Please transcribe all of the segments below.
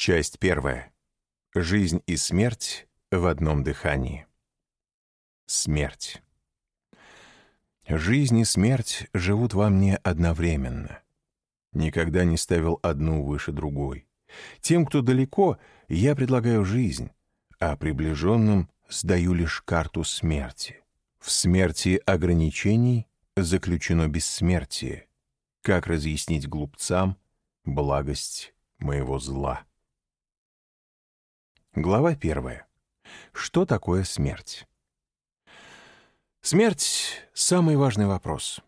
Часть первая. Жизнь и смерть в одном дыхании. Смерть. Жизнь и смерть живут во мне одновременно. Никогда не ставил одну выше другой. Тем, кто далеко, я предлагаю жизнь, а приближенным сдаю лишь карту смерти. В смерти ограничений заключено бессмертие. Как разъяснить глупцам благость моего зла? Глава первая. Что такое смерть? Смерть — самый важный вопрос.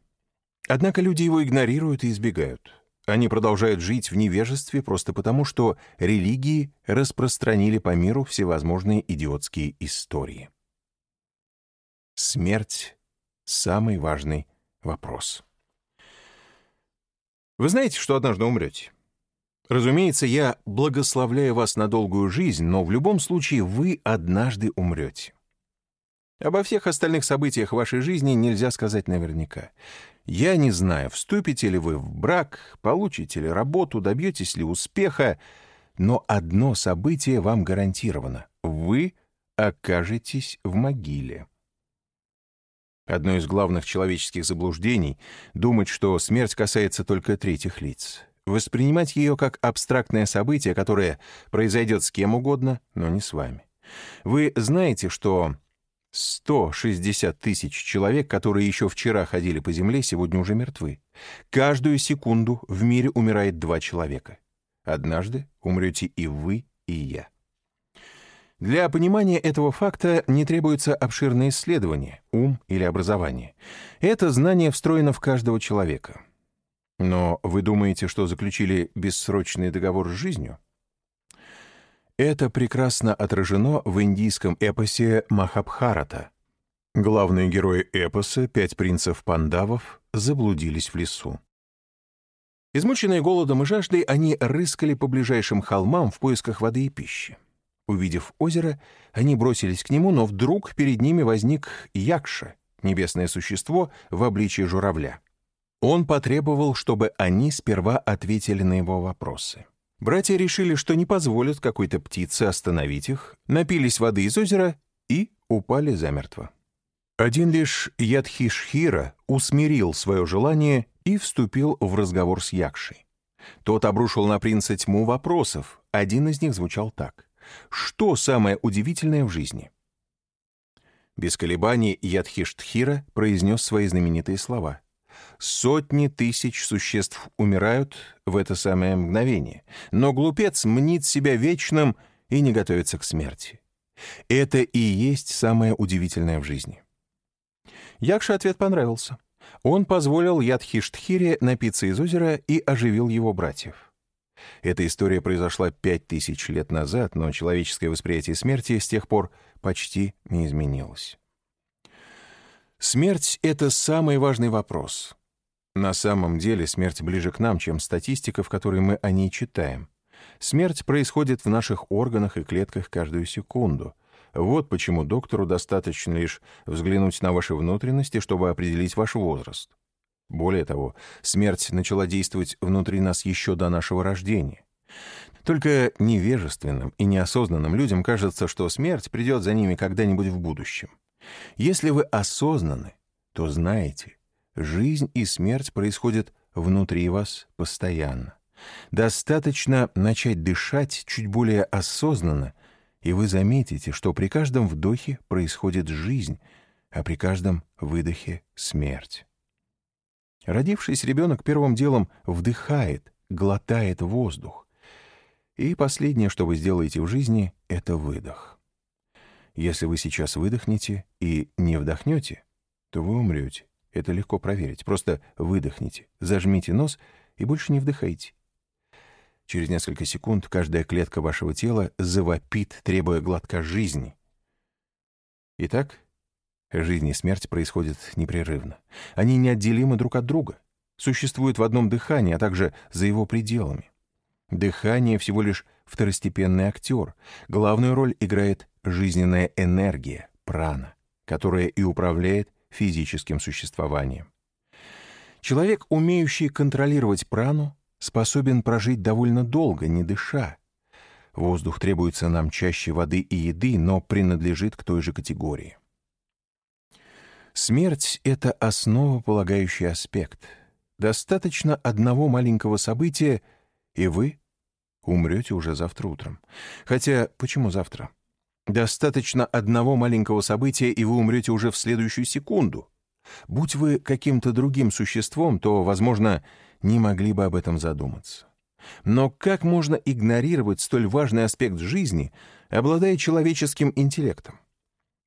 Однако люди его игнорируют и избегают. Они продолжают жить в невежестве просто потому, что религии распространили по миру всевозможные идиотские истории. Смерть — самый важный вопрос. Вы знаете, что однажды умрете? Разумеется, я благословляю вас на долгую жизнь, но в любом случае вы однажды умрете. Обо всех остальных событиях вашей жизни нельзя сказать наверняка. Я не знаю, вступите ли вы в брак, получите ли работу, добьетесь ли успеха, но одно событие вам гарантировано — вы окажетесь в могиле. Одно из главных человеческих заблуждений — думать, что смерть касается только третьих лиц. Воспринимать ее как абстрактное событие, которое произойдет с кем угодно, но не с вами. Вы знаете, что 160 тысяч человек, которые еще вчера ходили по земле, сегодня уже мертвы. Каждую секунду в мире умирает два человека. Однажды умрете и вы, и я. Для понимания этого факта не требуется обширное исследование, ум или образование. Это знание встроено в каждого человека. Но вы думаете, что заключили бессрочный договор с жизнью? Это прекрасно отражено в индийском эпосе Махабхарата. Главные герои эпоса, пять принцев пандавов, заблудились в лесу. Измученные голодом и жаждой, они рыскали по ближайшим холмам в поисках воды и пищи. Увидев озеро, они бросились к нему, но вдруг перед ними возник Якша, небесное существо в обличии журавля. Он потребовал, чтобы они сперва ответили на его вопросы. Братья решили, что не позволят какой-то птице остановить их, напились воды из озера и упали замертво. Один лишь Ядхишхира усмирил свое желание и вступил в разговор с Якшей. Тот обрушил на принца тьму вопросов. Один из них звучал так. «Что самое удивительное в жизни?» Без колебаний Ядхиштхира произнес свои знаменитые слова. Сотни тысяч существ умирают в это самое мгновение, но глупец мнит себя вечным и не готовится к смерти. Это и есть самое удивительное в жизни. Якше ответ понравился. Он позволил Ядхиштхире напиться из озера и оживил его братьев. Эта история произошла пять тысяч лет назад, но человеческое восприятие смерти с тех пор почти не изменилось. Смерть — это самый важный вопрос. На самом деле смерть ближе к нам, чем статистика, в которой мы о ней читаем. Смерть происходит в наших органах и клетках каждую секунду. Вот почему доктору достаточно лишь взглянуть на ваши внутренности, чтобы определить ваш возраст. Более того, смерть начала действовать внутри нас еще до нашего рождения. Только невежественным и неосознанным людям кажется, что смерть придет за ними когда-нибудь в будущем. Если вы осознаны, то знаете, жизнь и смерть происходят внутри вас постоянно. Достаточно начать дышать чуть более осознанно, и вы заметите, что при каждом вдохе происходит жизнь, а при каждом выдохе — смерть. Родившийся ребенок первым делом вдыхает, глотает воздух. И последнее, что вы сделаете в жизни, — это выдох. Если вы сейчас выдохнете и не вдохнете, то вы умрете. Это легко проверить. Просто выдохните, зажмите нос и больше не вдыхайте. Через несколько секунд каждая клетка вашего тела завопит, требуя глотка жизни. Итак, жизнь и смерть происходят непрерывно. Они неотделимы друг от друга, существуют в одном дыхании, а также за его пределами. Дыхание всего лишь второстепенный актер. Главную роль играет жизненная энергия, прана, которая и управляет физическим существованием. Человек, умеющий контролировать прану, способен прожить довольно долго, не дыша. Воздух требуется нам чаще воды и еды, но принадлежит к той же категории. Смерть — это основополагающий аспект. Достаточно одного маленького события, и вы умрете уже завтра утром. Хотя, почему завтра? Достаточно одного маленького события, и вы умрете уже в следующую секунду. Будь вы каким-то другим существом, то, возможно, не могли бы об этом задуматься. Но как можно игнорировать столь важный аспект жизни, обладая человеческим интеллектом?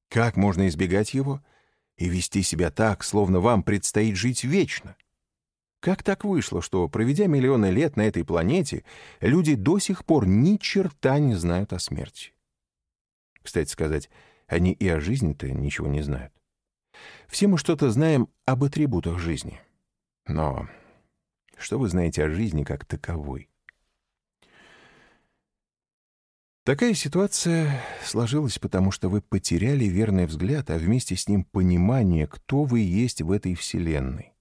Как можно избегать его и вести себя так, словно вам предстоит жить вечно? Как так вышло, что, проведя миллионы лет на этой планете, люди до сих пор ни черта не знают о смерти? Кстати сказать, они и о жизни-то ничего не знают. Все мы что-то знаем об атрибутах жизни. Но что вы знаете о жизни как таковой? Такая ситуация сложилась потому, что вы потеряли верный взгляд, а вместе с ним понимание, кто вы есть в этой Вселенной.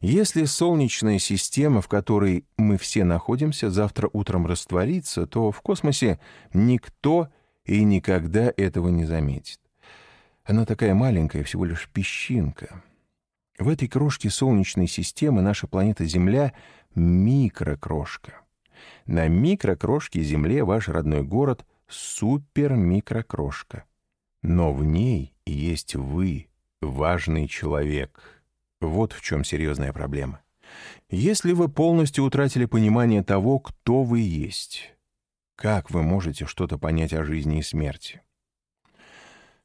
Если Солнечная система, в которой мы все находимся, завтра утром растворится, то в космосе никто и никогда этого не заметит. Она такая маленькая, всего лишь песчинка. В этой крошке Солнечной системы наша планета Земля — микрокрошка. На микрокрошке Земле ваш родной город — супермикрокрошка. Но в ней есть вы, важный человек. Вот в чем серьезная проблема. Если вы полностью утратили понимание того, кто вы есть, как вы можете что-то понять о жизни и смерти?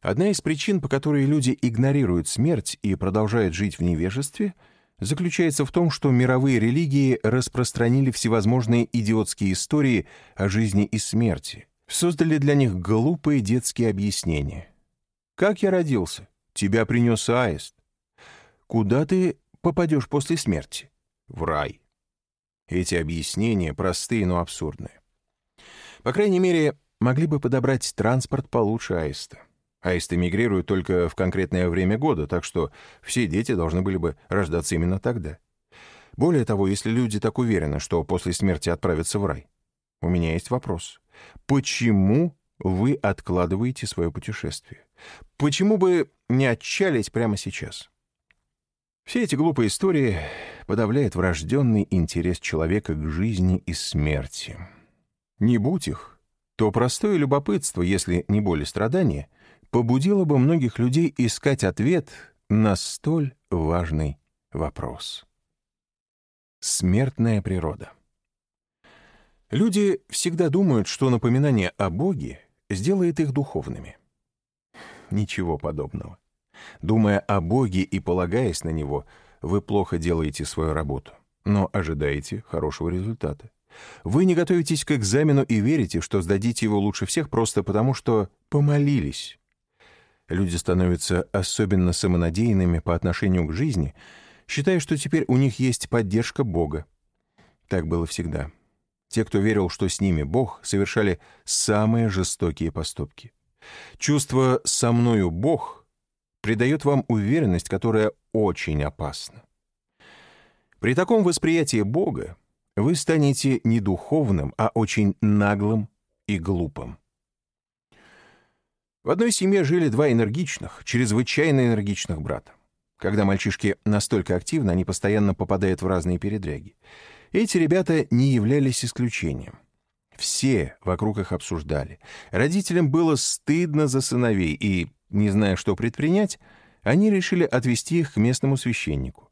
Одна из причин, по которой люди игнорируют смерть и продолжают жить в невежестве, заключается в том, что мировые религии распространили всевозможные идиотские истории о жизни и смерти, создали для них глупые детские объяснения. «Как я родился? Тебя принес аист. Куда ты попадешь после смерти? В рай». Эти объяснения простые, но абсурдные. По крайней мере, могли бы подобрать транспорт получше аиста. Аисты мигрируют только в конкретное время года, так что все дети должны были бы рождаться именно тогда. Более того, если люди так уверены, что после смерти отправятся в рай, у меня есть вопрос. Почему вы откладываете свое путешествие? Почему бы не отчались прямо сейчас? Все эти глупые истории подавляют врожденный интерес человека к жизни и смерти. Не будь их, то простое любопытство, если не более страдания — побудило бы многих людей искать ответ на столь важный вопрос. Смертная природа. Люди всегда думают, что напоминание о Боге сделает их духовными. Ничего подобного. Думая о Боге и полагаясь на Него, вы плохо делаете свою работу, но ожидаете хорошего результата. Вы не готовитесь к экзамену и верите, что сдадите его лучше всех просто потому, что помолились Люди становятся особенно самонадеянными по отношению к жизни, считая, что теперь у них есть поддержка Бога. Так было всегда. Те, кто верил, что с ними Бог, совершали самые жестокие поступки. Чувство «со мною Бог» придает вам уверенность, которая очень опасна. При таком восприятии Бога вы станете не духовным, а очень наглым и глупым. В одной семье жили два энергичных, чрезвычайно энергичных брата. Когда мальчишки настолько активны, они постоянно попадают в разные передряги. Эти ребята не являлись исключением. Все вокруг их обсуждали. Родителям было стыдно за сыновей, и, не зная, что предпринять, они решили отвести их к местному священнику.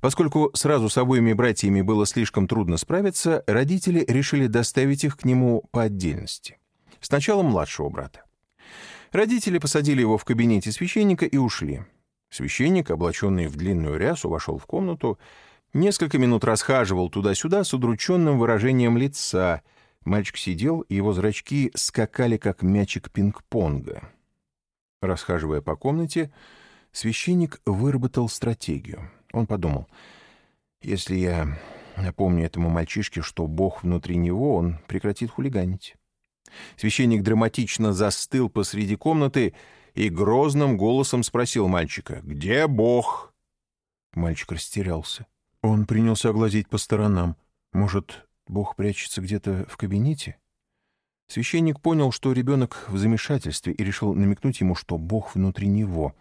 Поскольку сразу с обоими братьями было слишком трудно справиться, родители решили доставить их к нему по отдельности. Сначала младшего брата. Родители посадили его в кабинете священника и ушли. Священник, облаченный в длинную рясу, вошел в комнату, несколько минут расхаживал туда-сюда с удрученным выражением лица. Мальчик сидел, и его зрачки скакали, как мячик пинг-понга. Расхаживая по комнате, священник выработал стратегию. Он подумал, если я напомню этому мальчишке, что Бог внутри него, он прекратит хулиганить. Священник драматично застыл посреди комнаты и грозным голосом спросил мальчика «Где Бог?». Мальчик растерялся. Он принялся глазеть по сторонам. Может, Бог прячется где-то в кабинете? Священник понял, что ребенок в замешательстве и решил намекнуть ему, что Бог внутри него.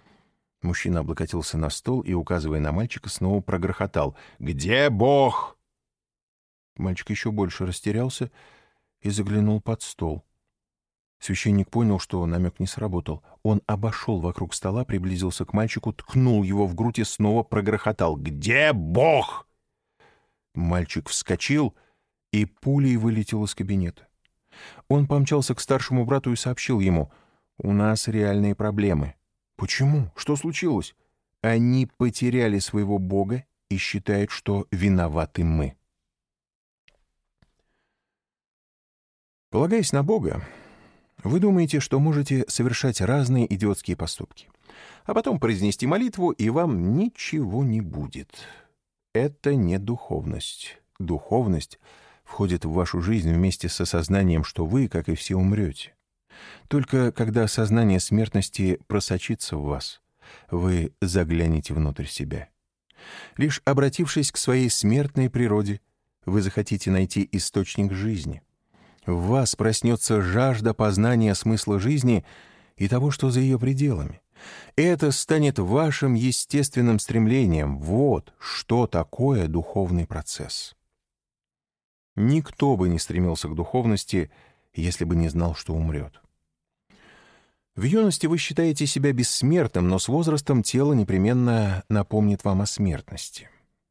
Мужчина облокотился на стол и, указывая на мальчика, снова прогрохотал. «Где Бог?» Мальчик еще больше растерялся и заглянул под стол. Священник понял, что намек не сработал. Он обошел вокруг стола, приблизился к мальчику, ткнул его в грудь и снова прогрохотал. «Где Бог?» Мальчик вскочил и пулей вылетел из кабинета. Он помчался к старшему брату и сообщил ему, «У нас реальные проблемы». «Почему? Что случилось?» «Они потеряли своего Бога и считают, что виноваты мы». Полагаясь на Бога, вы думаете, что можете совершать разные идиотские поступки, а потом произнести молитву, и вам ничего не будет. Это не духовность. Духовность входит в вашу жизнь вместе с осознанием, что вы, как и все, умрете. Только когда сознание смертности просочится в вас, вы заглянете внутрь себя. Лишь обратившись к своей смертной природе, вы захотите найти источник жизни. В вас проснется жажда познания смысла жизни и того, что за ее пределами. Это станет вашим естественным стремлением. Вот что такое духовный процесс. Никто бы не стремился к духовности, если бы не знал, что умрет. В юности вы считаете себя бессмертным, но с возрастом тело непременно напомнит вам о смертности.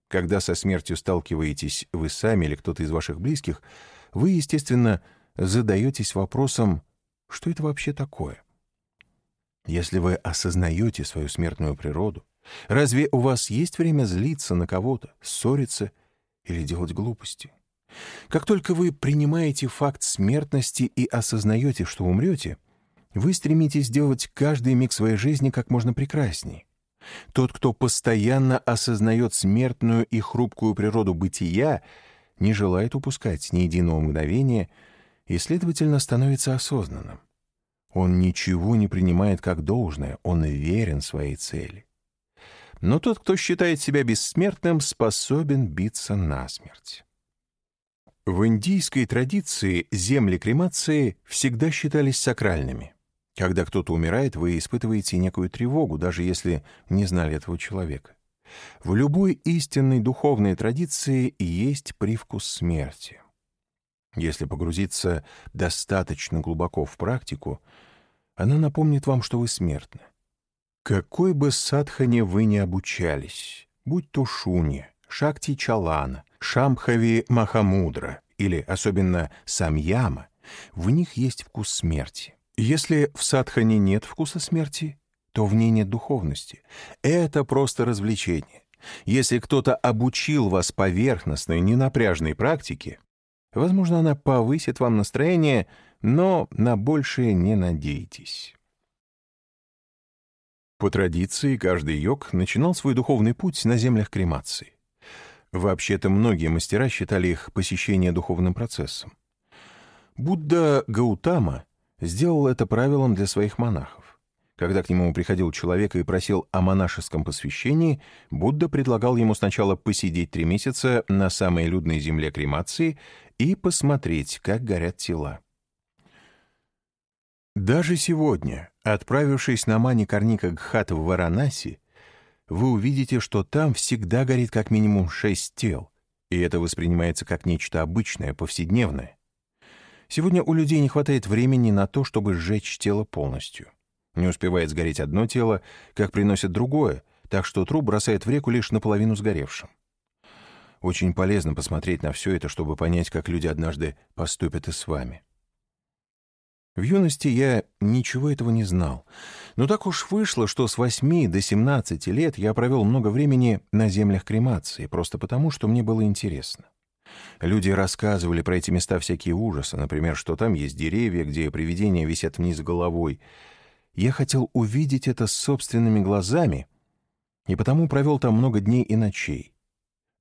Когда со смертью сталкиваетесь вы сами или кто-то из ваших близких — вы, естественно, задаетесь вопросом, что это вообще такое? Если вы осознаете свою смертную природу, разве у вас есть время злиться на кого-то, ссориться или делать глупости? Как только вы принимаете факт смертности и осознаете, что умрете, вы стремитесь сделать каждый миг своей жизни как можно прекраснее. Тот, кто постоянно осознает смертную и хрупкую природу бытия, не желает упускать ни единого мгновения и, следовательно, становится осознанным. Он ничего не принимает как должное, он верен своей цели. Но тот, кто считает себя бессмертным, способен биться насмерть. В индийской традиции земли кремации всегда считались сакральными. Когда кто-то умирает, вы испытываете некую тревогу, даже если не знали этого человека. В любой истинной духовной традиции есть привкус смерти. Если погрузиться достаточно глубоко в практику, она напомнит вам, что вы смертны. Какой бы садхане вы ни обучались, будь то шунья, шакти чалана, шамхави махамудра или особенно самьяма, в них есть вкус смерти. Если в садхане нет вкуса смерти, то в ней нет духовности. Это просто развлечение. Если кто-то обучил вас поверхностной, ненапряжной практике, возможно, она повысит вам настроение, но на большее не надейтесь. По традиции, каждый йог начинал свой духовный путь на землях кремации. Вообще-то многие мастера считали их посещение духовным процессом. Будда Гаутама сделал это правилом для своих монахов. Когда к нему приходил человек и просил о монашеском посвящении, Будда предлагал ему сначала посидеть три месяца на самой людной земле кремации и посмотреть, как горят тела. Даже сегодня, отправившись на Мани Карника Гхат в Варанаси, вы увидите, что там всегда горит как минимум шесть тел, и это воспринимается как нечто обычное, повседневное. Сегодня у людей не хватает времени на то, чтобы сжечь тело полностью. Не успевает сгореть одно тело, как приносят другое, так что труп бросает в реку лишь наполовину сгоревшим. Очень полезно посмотреть на все это, чтобы понять, как люди однажды поступят и с вами. В юности я ничего этого не знал. Но так уж вышло, что с 8 до 17 лет я провел много времени на землях кремации, просто потому, что мне было интересно. Люди рассказывали про эти места всякие ужасы, например, что там есть деревья, где привидения висят вниз головой — я хотел увидеть это собственными глазами, и потому провел там много дней и ночей.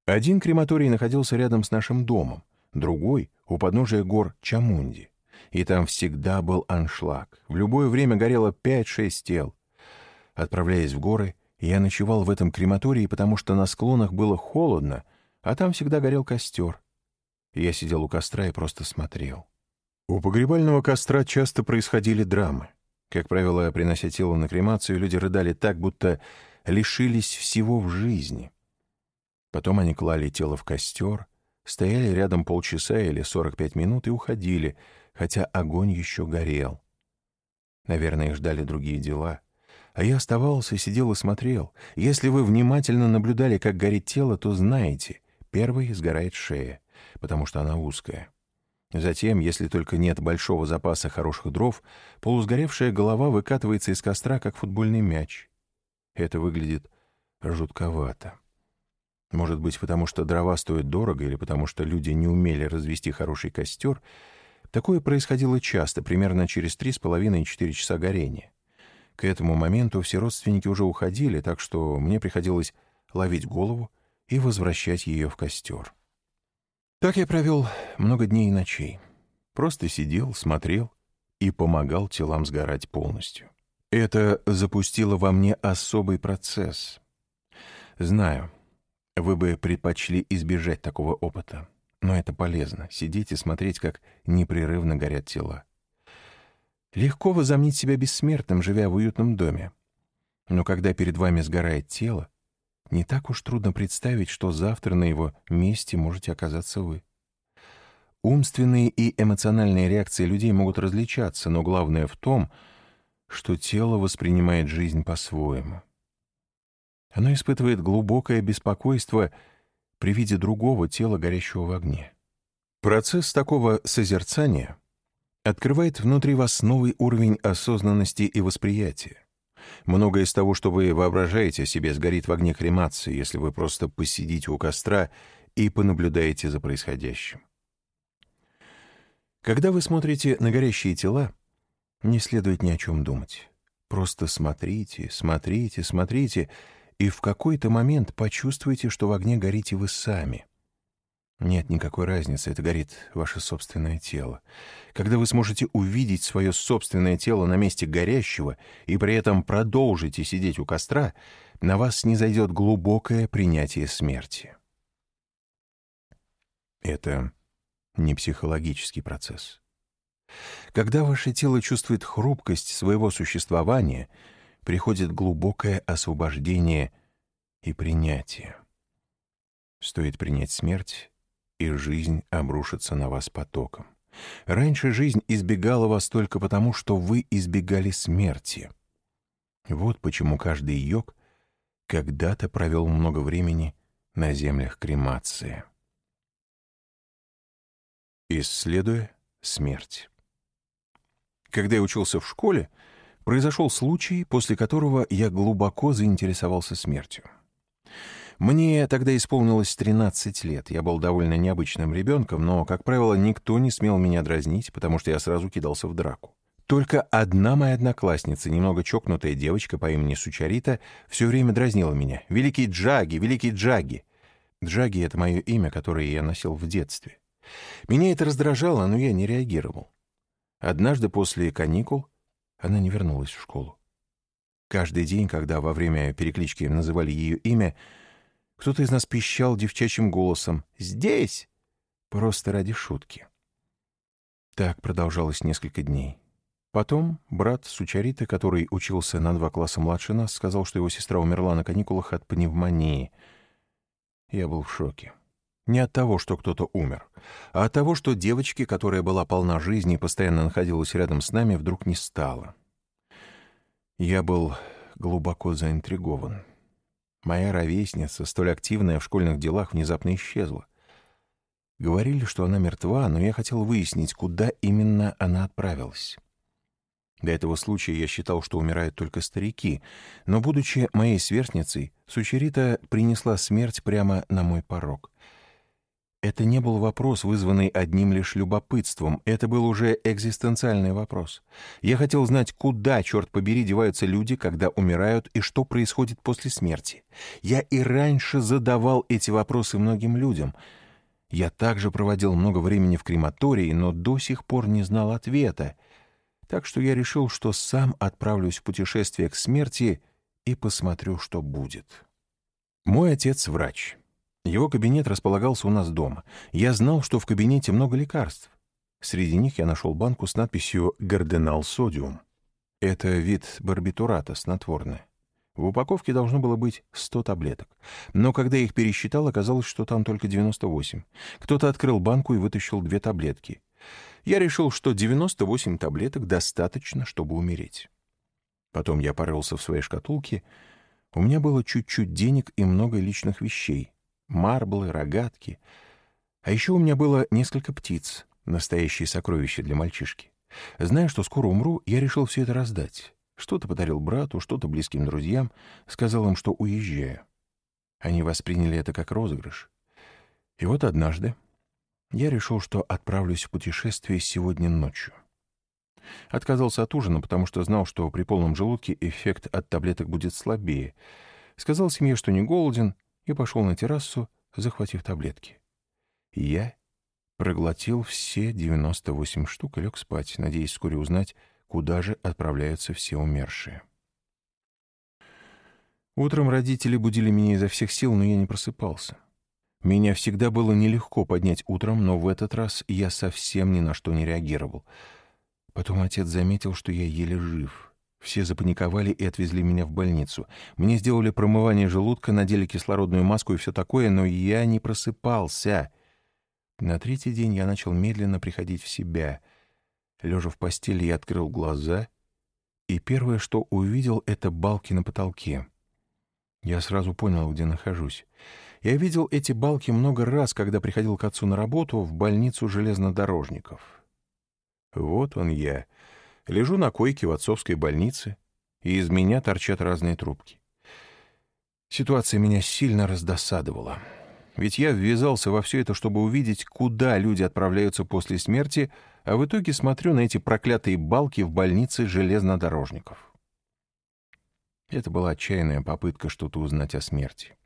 Один крематорий находился рядом с нашим домом, другой — у подножия гор Чамунди. И там всегда был аншлаг. В любое время горело пять-шесть тел. Отправляясь в горы, я ночевал в этом крематории, потому что на склонах было холодно, а там всегда горел костер. Я сидел у костра и просто смотрел. У погребального костра часто происходили драмы. Как правило, принося тело на кремацию, люди рыдали так, будто лишились всего в жизни. Потом они клали тело в костер, стояли рядом полчаса или 45 минут и уходили, хотя огонь еще горел. Наверное, их ждали другие дела. А я оставался, сидел и смотрел. Если вы внимательно наблюдали, как горит тело, то знаете, первой сгорает шея, потому что она узкая. Затем, если только нет большого запаса хороших дров, полусгоревшая голова выкатывается из костра, как футбольный мяч. Это выглядит жутковато. Может быть, потому что дрова стоят дорого или потому что люди не умели развести хороший костер. Такое происходило часто, примерно через три с половиной четыре часа горения. К этому моменту все родственники уже уходили, так что мне приходилось ловить голову и возвращать ее в костер. Так я провел много дней и ночей. Просто сидел, смотрел и помогал телам сгорать полностью. Это запустило во мне особый процесс. Знаю, вы бы предпочли избежать такого опыта, но это полезно — сидеть и смотреть, как непрерывно горят тела. Легко возомнить себя бессмертным, живя в уютном доме. Но когда перед вами сгорает тело, не так уж трудно представить, что завтра на его месте можете оказаться вы. Умственные и эмоциональные реакции людей могут различаться, но главное в том, что тело воспринимает жизнь по-своему. Оно испытывает глубокое беспокойство при виде другого тела, горящего в огне. Процесс такого созерцания открывает внутри вас новый уровень осознанности и восприятия. Многое из того, что вы воображаете о себе, сгорит в огне кремации, если вы просто посидите у костра и понаблюдаете за происходящим. Когда вы смотрите на горящие тела, не следует ни о чем думать. Просто смотрите, смотрите, смотрите, и в какой-то момент почувствуйте, что в огне горите вы сами — нет никакой разницы, это горит ваше собственное тело. Когда вы сможете увидеть свое собственное тело на месте горящего и при этом продолжите сидеть у костра, на вас не зайдет глубокое принятие смерти. Это не психологический процесс. Когда ваше тело чувствует хрупкость своего существования, приходит глубокое освобождение и принятие. Стоит принять смерть, и жизнь обрушится на вас потоком. Раньше жизнь избегала вас только потому, что вы избегали смерти. Вот почему каждый йог когда-то провел много времени на землях кремации. Исследуя смерть. Когда я учился в школе, произошел случай, после которого я глубоко заинтересовался смертью. Мне тогда исполнилось 13 лет. Я был довольно необычным ребенком, но, как правило, никто не смел меня дразнить, потому что я сразу кидался в драку. Только одна моя одноклассница, немного чокнутая девочка по имени Сучарита, все время дразнила меня. «Великий Джаги! Великий Джаги!» Джаги — это мое имя, которое я носил в детстве. Меня это раздражало, но я не реагировал. Однажды после каникул она не вернулась в школу. Каждый день, когда во время переклички называли ее имя, кто-то из нас пищал девчачьим голосом «Здесь!» просто ради шутки. Так продолжалось несколько дней. Потом брат Сучарита, который учился на два класса младше нас, сказал, что его сестра умерла на каникулах от пневмонии. Я был в шоке. Не от того, что кто-то умер, а от того, что девочки, которая была полна жизни и постоянно находилась рядом с нами, вдруг не стало. Я был глубоко заинтригован. Моя ровесница, столь активная в школьных делах, внезапно исчезла. Говорили, что она мертва, но я хотел выяснить, куда именно она отправилась. До этого случая я считал, что умирают только старики, но, будучи моей сверстницей, Сучерита принесла смерть прямо на мой порог. Это не был вопрос, вызванный одним лишь любопытством. Это был уже экзистенциальный вопрос. Я хотел знать, куда, черт побери, деваются люди, когда умирают, и что происходит после смерти. Я и раньше задавал эти вопросы многим людям. Я также проводил много времени в крематории, но до сих пор не знал ответа. Так что я решил, что сам отправлюсь в путешествие к смерти и посмотрю, что будет. Мой отец — врач. Его кабинет располагался у нас дома. Я знал, что в кабинете много лекарств. Среди них я нашел банку с надписью «Гарденал содиум». Это вид барбитурата, снотворное. В упаковке должно было быть 100 таблеток. Но когда я их пересчитал, оказалось, что там только 98. Кто-то открыл банку и вытащил две таблетки. Я решил, что 98 таблеток достаточно, чтобы умереть. Потом я порылся в своей шкатулке. У меня было чуть-чуть денег и много личных вещей. Марблы, рогатки. А еще у меня было несколько птиц, настоящие сокровища для мальчишки. Зная, что скоро умру, я решил все это раздать. Что-то подарил брату, что-то близким друзьям, сказал им, что уезжаю. Они восприняли это как розыгрыш. И вот однажды я решил, что отправлюсь в путешествие сегодня ночью. Отказался от ужина, потому что знал, что при полном желудке эффект от таблеток будет слабее. Сказал семье, что не голоден, и пошел на террасу, захватив таблетки. Я проглотил все 98 штук и лег спать, надеясь вскоре узнать, куда же отправляются все умершие. Утром родители будили меня изо всех сил, но я не просыпался. Меня всегда было нелегко поднять утром, но в этот раз я совсем ни на что не реагировал. Потом отец заметил, что я еле жив. Все запаниковали и отвезли меня в больницу. Мне сделали промывание желудка, надели кислородную маску и все такое, но я не просыпался. На третий день я начал медленно приходить в себя — Лежа в постели, я открыл глаза, и первое, что увидел, — это балки на потолке. Я сразу понял, где нахожусь. Я видел эти балки много раз, когда приходил к отцу на работу в больницу железнодорожников. Вот он я. Лежу на койке в отцовской больнице, и из меня торчат разные трубки. Ситуация меня сильно раздосадовала. Ведь я ввязался во все это, чтобы увидеть, куда люди отправляются после смерти — а в итоге смотрю на эти проклятые балки в больнице железнодорожников. Это была отчаянная попытка что-то узнать о смерти.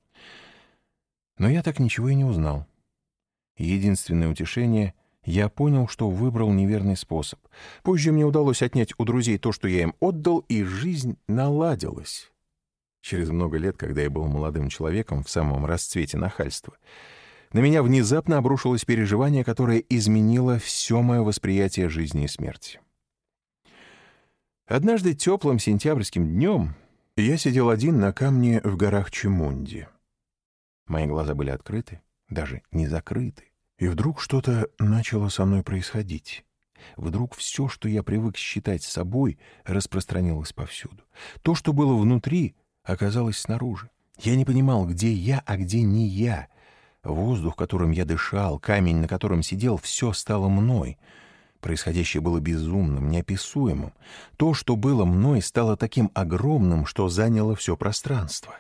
Но я так ничего и не узнал. Единственное утешение — я понял, что выбрал неверный способ. Позже мне удалось отнять у друзей то, что я им отдал, и жизнь наладилась. Через много лет, когда я был молодым человеком в самом расцвете нахальства — на меня внезапно обрушилось переживание, которое изменило все мое восприятие жизни и смерти. Однажды теплым сентябрьским днем я сидел один на камне в горах Чемунди. Мои глаза были открыты, даже не закрыты. И вдруг что-то начало со мной происходить. Вдруг все, что я привык считать собой, распространилось повсюду. То, что было внутри, оказалось снаружи. Я не понимал, где я, а где не я — Воздух, которым я дышал, камень, на котором сидел, все стало мной. Происходящее было безумным, неописуемым. То, что было мной, стало таким огромным, что заняло все пространство.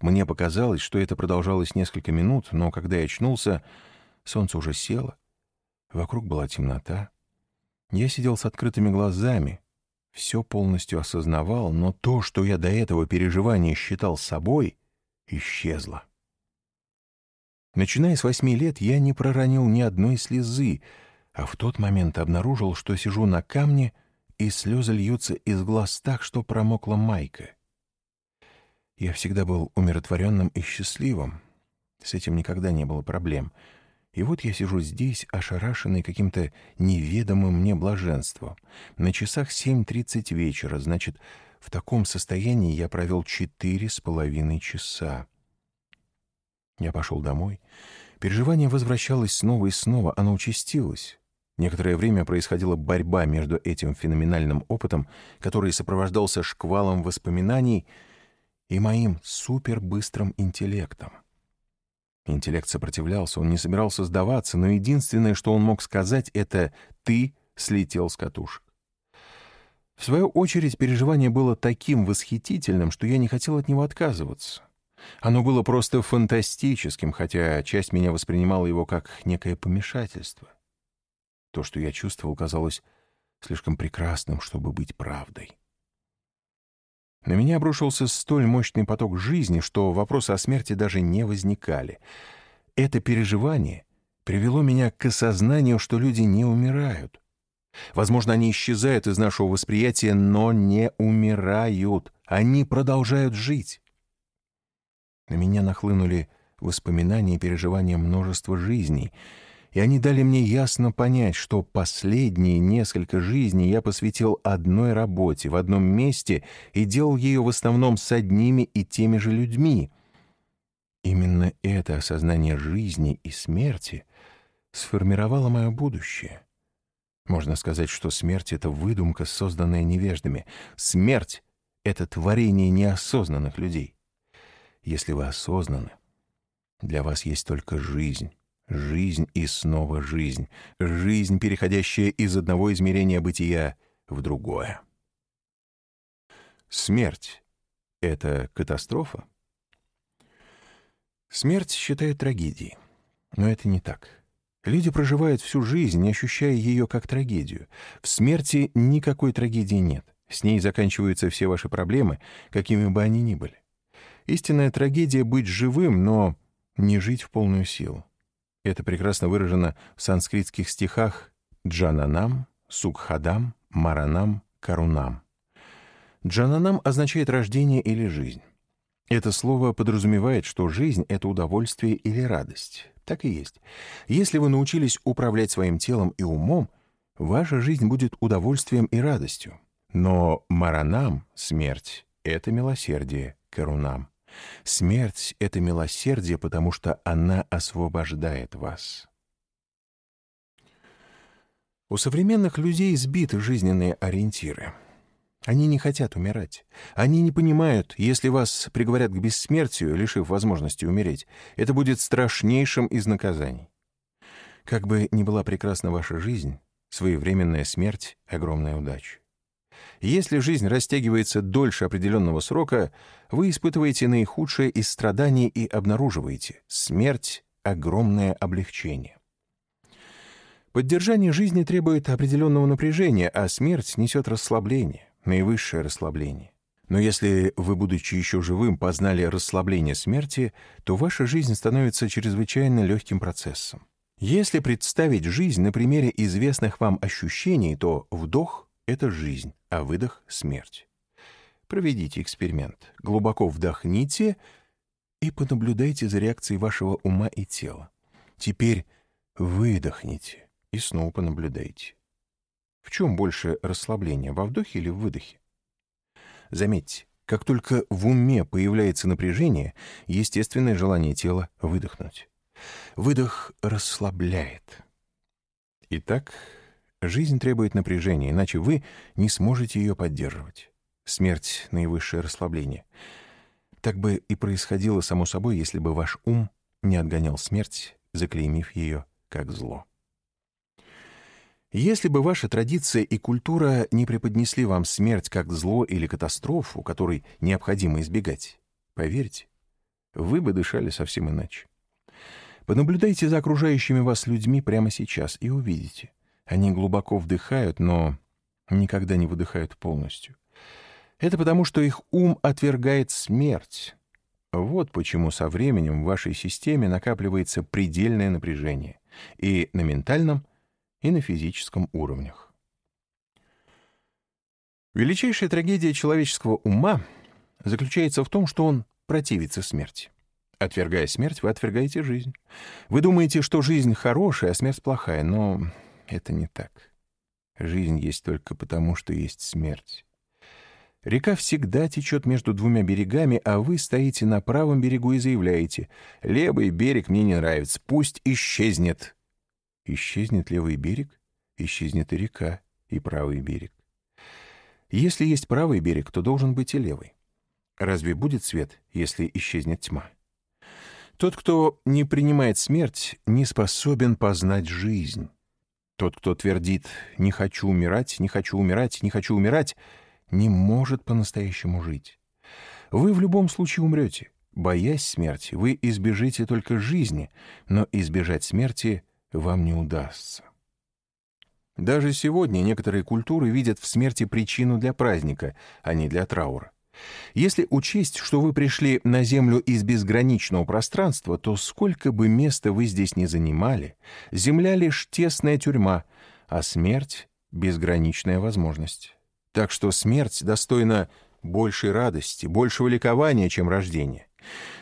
Мне показалось, что это продолжалось несколько минут, но когда я очнулся, солнце уже село. Вокруг была темнота. Я сидел с открытыми глазами, все полностью осознавал, но то, что я до этого переживания считал собой, исчезло. Начиная с восьми лет я не проронил ни одной слезы, а в тот момент обнаружил, что сижу на камне, и слезы льются из глаз так, что промокла майка. Я всегда был умиротворенным и счастливым. С этим никогда не было проблем. И вот я сижу здесь, ошарашенный каким-то неведомым мне блаженством. На часах 7.30 вечера, значит, в таком состоянии я провел четыре с половиной часа. Я пошел домой. Переживание возвращалось снова и снова, оно участилось. Некоторое время происходила борьба между этим феноменальным опытом, который сопровождался шквалом воспоминаний, и моим супербыстрым интеллектом. Интеллект сопротивлялся, он не собирался сдаваться, но единственное, что он мог сказать, это «ты слетел с катушек». В свою очередь, переживание было таким восхитительным, что я не хотел от него отказываться. Оно было просто фантастическим, хотя часть меня воспринимала его как некое помешательство. То, что я чувствовал, казалось слишком прекрасным, чтобы быть правдой. На меня обрушился столь мощный поток жизни, что вопросы о смерти даже не возникали. Это переживание привело меня к осознанию, что люди не умирают. Возможно, они исчезают из нашего восприятия, но не умирают. Они продолжают жить. На меня нахлынули воспоминания и переживания множества жизней. И они дали мне ясно понять, что последние несколько жизней я посвятил одной работе в одном месте и делал ее в основном с одними и теми же людьми. Именно это осознание жизни и смерти сформировало мое будущее. Можно сказать, что смерть — это выдумка, созданная невеждами. Смерть — это творение неосознанных людей. Если вы осознаны, для вас есть только жизнь. Жизнь и снова жизнь. Жизнь, переходящая из одного измерения бытия в другое. Смерть — это катастрофа? Смерть считают трагедией. Но это не так. Люди проживают всю жизнь, не ощущая ее как трагедию. В смерти никакой трагедии нет. С ней заканчиваются все ваши проблемы, какими бы они ни были. Истинная трагедия — быть живым, но не жить в полную силу. Это прекрасно выражено в санскритских стихах «джананам», «сукхадам», «маранам», «карунам». «Джананам» означает рождение или жизнь. Это слово подразумевает, что жизнь — это удовольствие или радость. Так и есть. Если вы научились управлять своим телом и умом, ваша жизнь будет удовольствием и радостью. Но маранам — смерть — это милосердие, карунам. Смерть — это милосердие, потому что она освобождает вас. У современных людей сбиты жизненные ориентиры. Они не хотят умирать. Они не понимают, если вас приговорят к бессмертию, лишив возможности умереть, это будет страшнейшим из наказаний. Как бы ни была прекрасна ваша жизнь, своевременная смерть — огромная удача. Если жизнь растягивается дольше определенного срока, вы испытываете наихудшее из страданий и обнаруживаете — смерть — огромное облегчение. Поддержание жизни требует определенного напряжения, а смерть несет расслабление, наивысшее расслабление. Но если вы, будучи еще живым, познали расслабление смерти, то ваша жизнь становится чрезвычайно легким процессом. Если представить жизнь на примере известных вам ощущений, то вдох это жизнь, а выдох — смерть. Проведите эксперимент. Глубоко вдохните и понаблюдайте за реакцией вашего ума и тела. Теперь выдохните и снова понаблюдайте. В чем больше расслабления, во вдохе или в выдохе? Заметьте, как только в уме появляется напряжение, естественное желание тела выдохнуть. Выдох расслабляет. Итак, Жизнь требует напряжения, иначе вы не сможете ее поддерживать. Смерть — наивысшее расслабление. Так бы и происходило само собой, если бы ваш ум не отгонял смерть, заклеймив ее как зло. Если бы ваша традиция и культура не преподнесли вам смерть как зло или катастрофу, которой необходимо избегать, поверьте, вы бы дышали совсем иначе. Понаблюдайте за окружающими вас людьми прямо сейчас и увидите. Они глубоко вдыхают, но никогда не выдыхают полностью. Это потому, что их ум отвергает смерть. Вот почему со временем в вашей системе накапливается предельное напряжение и на ментальном, и на физическом уровнях. Величайшая трагедия человеческого ума заключается в том, что он противится смерти. Отвергая смерть, вы отвергаете жизнь. Вы думаете, что жизнь хорошая, а смерть плохая, но это не так. Жизнь есть только потому, что есть смерть. Река всегда течет между двумя берегами, а вы стоите на правом берегу и заявляете «Левый берег мне не нравится, пусть исчезнет». Исчезнет левый берег, исчезнет и река, и правый берег. Если есть правый берег, то должен быть и левый. Разве будет свет, если исчезнет тьма? Тот, кто не принимает смерть, не способен познать жизнь. Тот, кто твердит «не хочу умирать, не хочу умирать, не хочу умирать», не может по-настоящему жить. Вы в любом случае умрете. Боясь смерти, вы избежите только жизни, но избежать смерти вам не удастся. Даже сегодня некоторые культуры видят в смерти причину для праздника, а не для траура. Если учесть, что вы пришли на Землю из безграничного пространства, то сколько бы места вы здесь не занимали, Земля — лишь тесная тюрьма, а смерть — безграничная возможность. Так что смерть достойна большей радости, большего ликования, чем рождение.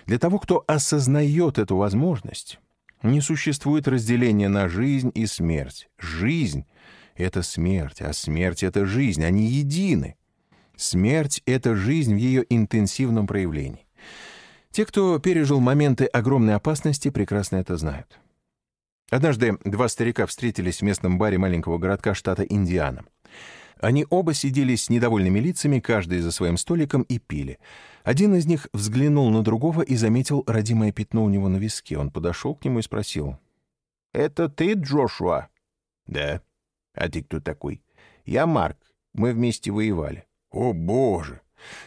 Для того, кто осознает эту возможность, Не существует разделения на жизнь и смерть. Жизнь — это смерть, а смерть — это жизнь. Они едины. Смерть — это жизнь в ее интенсивном проявлении. Те, кто пережил моменты огромной опасности, прекрасно это знают. Однажды два старика встретились в местном баре маленького городка штата Индиана. Они оба сидели с недовольными лицами, каждый за своим столиком, и пили. Один из них взглянул на другого и заметил родимое пятно у него на виске. Он подошел к нему и спросил. «Это ты, Джошуа?» «Да». «А ты кто такой?» «Я Марк. Мы вместе воевали». «О, боже!»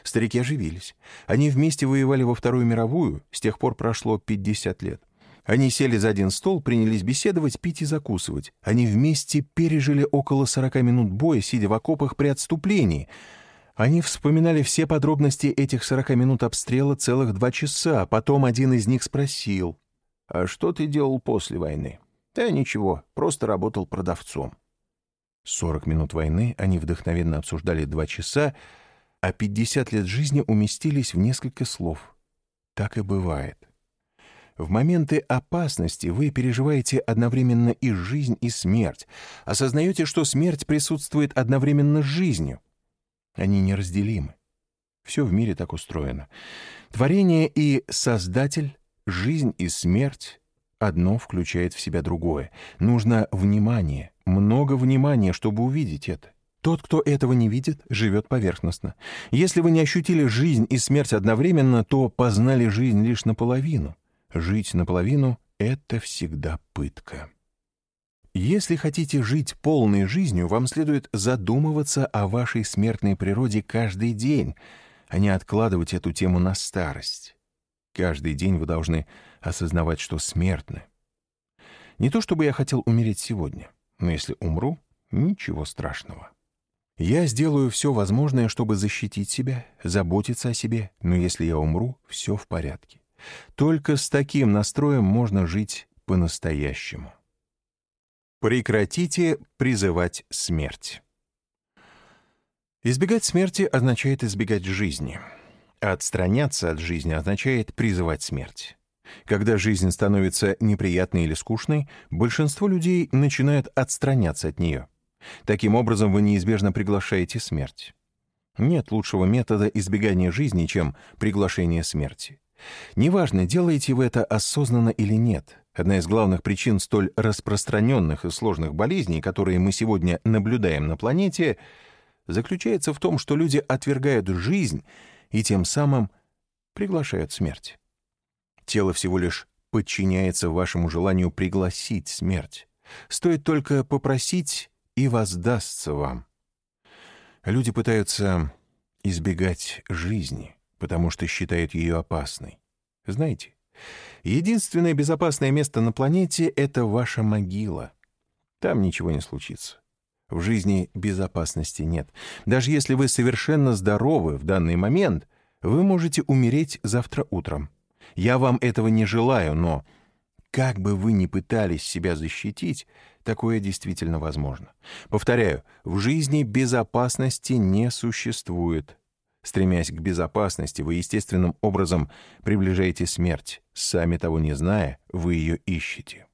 Старики оживились. Они вместе воевали во Вторую мировую, с тех пор прошло 50 лет. Они сели за один стол, принялись беседовать, пить и закусывать. Они вместе пережили около 40 минут боя, сидя в окопах при отступлении. Они вспоминали все подробности этих 40 минут обстрела целых два часа. Потом один из них спросил, «А что ты делал после войны?» «Да ничего, просто работал продавцом». 40 минут войны они вдохновенно обсуждали два часа, а 50 лет жизни уместились в несколько слов. Так и бывает. В моменты опасности вы переживаете одновременно и жизнь, и смерть. Осознаете, что смерть присутствует одновременно с жизнью. Они неразделимы. Все в мире так устроено. Творение и Создатель, жизнь и смерть — одно включает в себя другое. Нужно внимание, много внимания, чтобы увидеть это. Тот, кто этого не видит, живет поверхностно. Если вы не ощутили жизнь и смерть одновременно, то познали жизнь лишь наполовину. Жить наполовину — это всегда пытка. Если хотите жить полной жизнью, вам следует задумываться о вашей смертной природе каждый день, а не откладывать эту тему на старость. Каждый день вы должны осознавать, что смертны. Не то чтобы я хотел умереть сегодня, но если умру, ничего страшного. Я сделаю все возможное, чтобы защитить себя, заботиться о себе, но если я умру, все в порядке. Только с таким настроем можно жить по-настоящему. Прекратите призывать смерть. Избегать смерти означает избегать жизни. отстраняться от жизни означает призывать смерть. Когда жизнь становится неприятной или скучной, большинство людей начинают отстраняться от нее. Таким образом, вы неизбежно приглашаете смерть. Нет лучшего метода избегания жизни, чем приглашение смерти. Неважно, делаете вы это осознанно или нет, одна из главных причин столь распространенных и сложных болезней, которые мы сегодня наблюдаем на планете, заключается в том, что люди отвергают жизнь и тем самым приглашают смерть. Тело всего лишь подчиняется вашему желанию пригласить смерть. Стоит только попросить, и воздастся вам. Люди пытаются избегать жизни потому что считают ее опасной. Знаете, единственное безопасное место на планете — это ваша могила. Там ничего не случится. В жизни безопасности нет. Даже если вы совершенно здоровы в данный момент, вы можете умереть завтра утром. Я вам этого не желаю, но как бы вы ни пытались себя защитить, такое действительно возможно. Повторяю, в жизни безопасности не существует. Стремясь к безопасности, вы естественным образом приближаете смерть. Сами того не зная, вы ее ищете.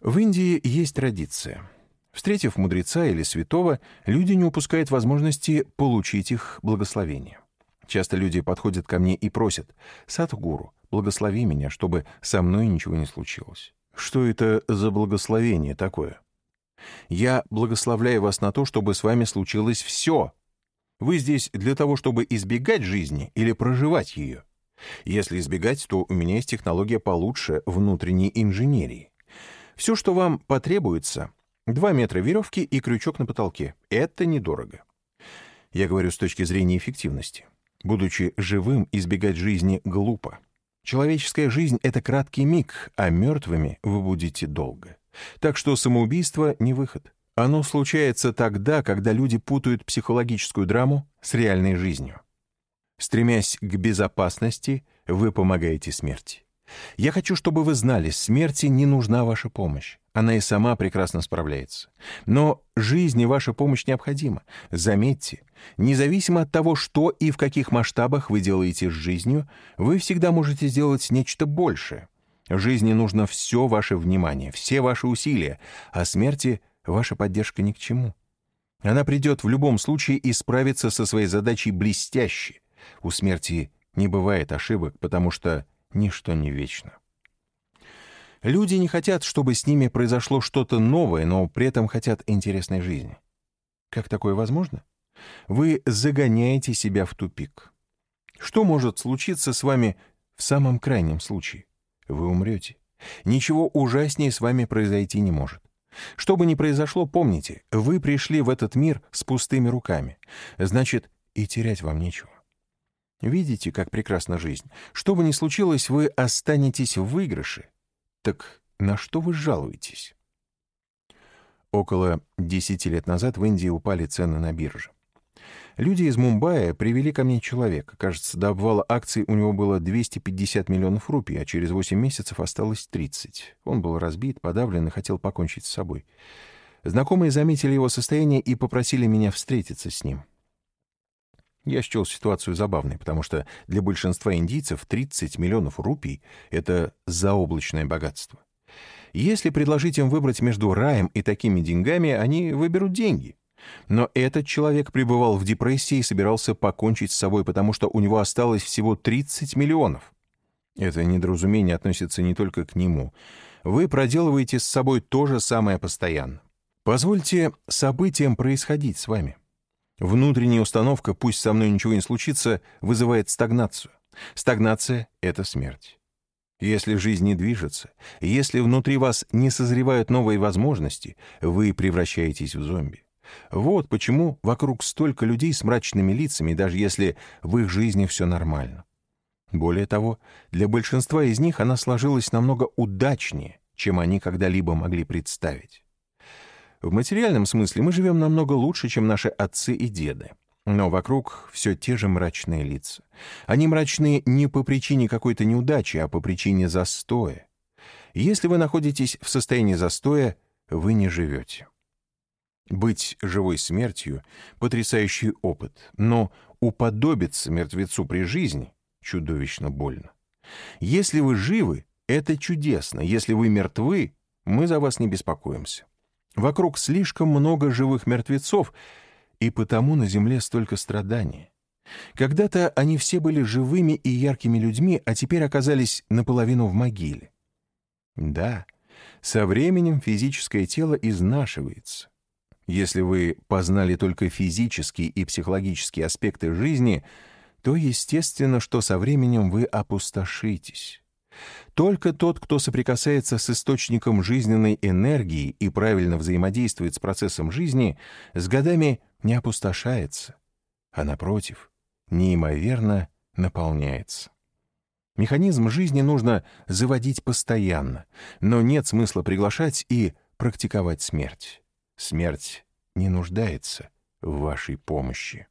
В Индии есть традиция. Встретив мудреца или святого, люди не упускают возможности получить их благословение. Часто люди подходят ко мне и просят «Садхгуру, благослови меня, чтобы со мной ничего не случилось». Что это за благословение такое? Я благословляю вас на то, чтобы с вами случилось все, вы здесь для того, чтобы избегать жизни или проживать ее? Если избегать, то у меня есть технология получше внутренней инженерии. Все, что вам потребуется, 2 метра веревки и крючок на потолке. Это недорого. Я говорю с точки зрения эффективности. Будучи живым, избегать жизни глупо. Человеческая жизнь — это краткий миг, а мертвыми вы будете долго. Так что самоубийство — не выход. Оно случается тогда, когда люди путают психологическую драму с реальной жизнью. Стремясь к безопасности, вы помогаете смерти. Я хочу, чтобы вы знали, смерти не нужна ваша помощь. Она и сама прекрасно справляется. Но жизни ваша помощь необходима. Заметьте, независимо от того, что и в каких масштабах вы делаете с жизнью, вы всегда можете сделать нечто большее. Жизни нужно все ваше внимание, все ваши усилия, а смерти ваша поддержка ни к чему. Она придет в любом случае и справится со своей задачей блестяще. У смерти не бывает ошибок, потому что ничто не вечно. Люди не хотят, чтобы с ними произошло что-то новое, но при этом хотят интересной жизни. Как такое возможно? Вы загоняете себя в тупик. Что может случиться с вами в самом крайнем случае? Вы умрете. Ничего ужаснее с вами произойти не может. Что бы ни произошло, помните, вы пришли в этот мир с пустыми руками. Значит, и терять вам нечего. Видите, как прекрасна жизнь? Что бы ни случилось, вы останетесь в выигрыше. Так на что вы жалуетесь? Около 10 лет назад в Индии упали цены на бирже. Люди из Мумбаи привели ко мне человека. Кажется, до обвала акций у него было 250 миллионов рупий, а через 8 месяцев осталось 30. Он был разбит, подавлен и хотел покончить с собой. Знакомые заметили его состояние и попросили меня встретиться с ним. Я счел ситуацию забавной, потому что для большинства индийцев 30 миллионов рупий — это заоблачное богатство. Если предложить им выбрать между раем и такими деньгами, они выберут деньги. Но этот человек пребывал в депрессии и собирался покончить с собой, потому что у него осталось всего 30 миллионов. Это недоразумение относится не только к нему. Вы проделываете с собой то же самое постоянно. Позвольте событиям происходить с вами. Внутренняя установка «пусть со мной ничего не случится» вызывает стагнацию. Стагнация — это смерть. Если жизнь не движется, если внутри вас не созревают новые возможности, вы превращаетесь в зомби. Вот почему вокруг столько людей с мрачными лицами, даже если в их жизни все нормально. Более того, для большинства из них она сложилась намного удачнее, чем они когда-либо могли представить. В материальном смысле мы живем намного лучше, чем наши отцы и деды. Но вокруг все те же мрачные лица. Они мрачные не по причине какой-то неудачи, а по причине застоя. Если вы находитесь в состоянии застоя, вы не живете. Быть живой смертью — потрясающий опыт, но уподобиться мертвецу при жизни чудовищно больно. Если вы живы, это чудесно. Если вы мертвы, мы за вас не беспокоимся. Вокруг слишком много живых мертвецов, и потому на земле столько страданий. Когда-то они все были живыми и яркими людьми, а теперь оказались наполовину в могиле. Да, со временем физическое тело изнашивается. Если вы познали только физические и психологические аспекты жизни, то естественно, что со временем вы опустошитесь. Только тот, кто соприкасается с источником жизненной энергии и правильно взаимодействует с процессом жизни, с годами не опустошается, а, напротив, неимоверно наполняется. Механизм жизни нужно заводить постоянно, но нет смысла приглашать и практиковать смерть. Смерть не нуждается в вашей помощи.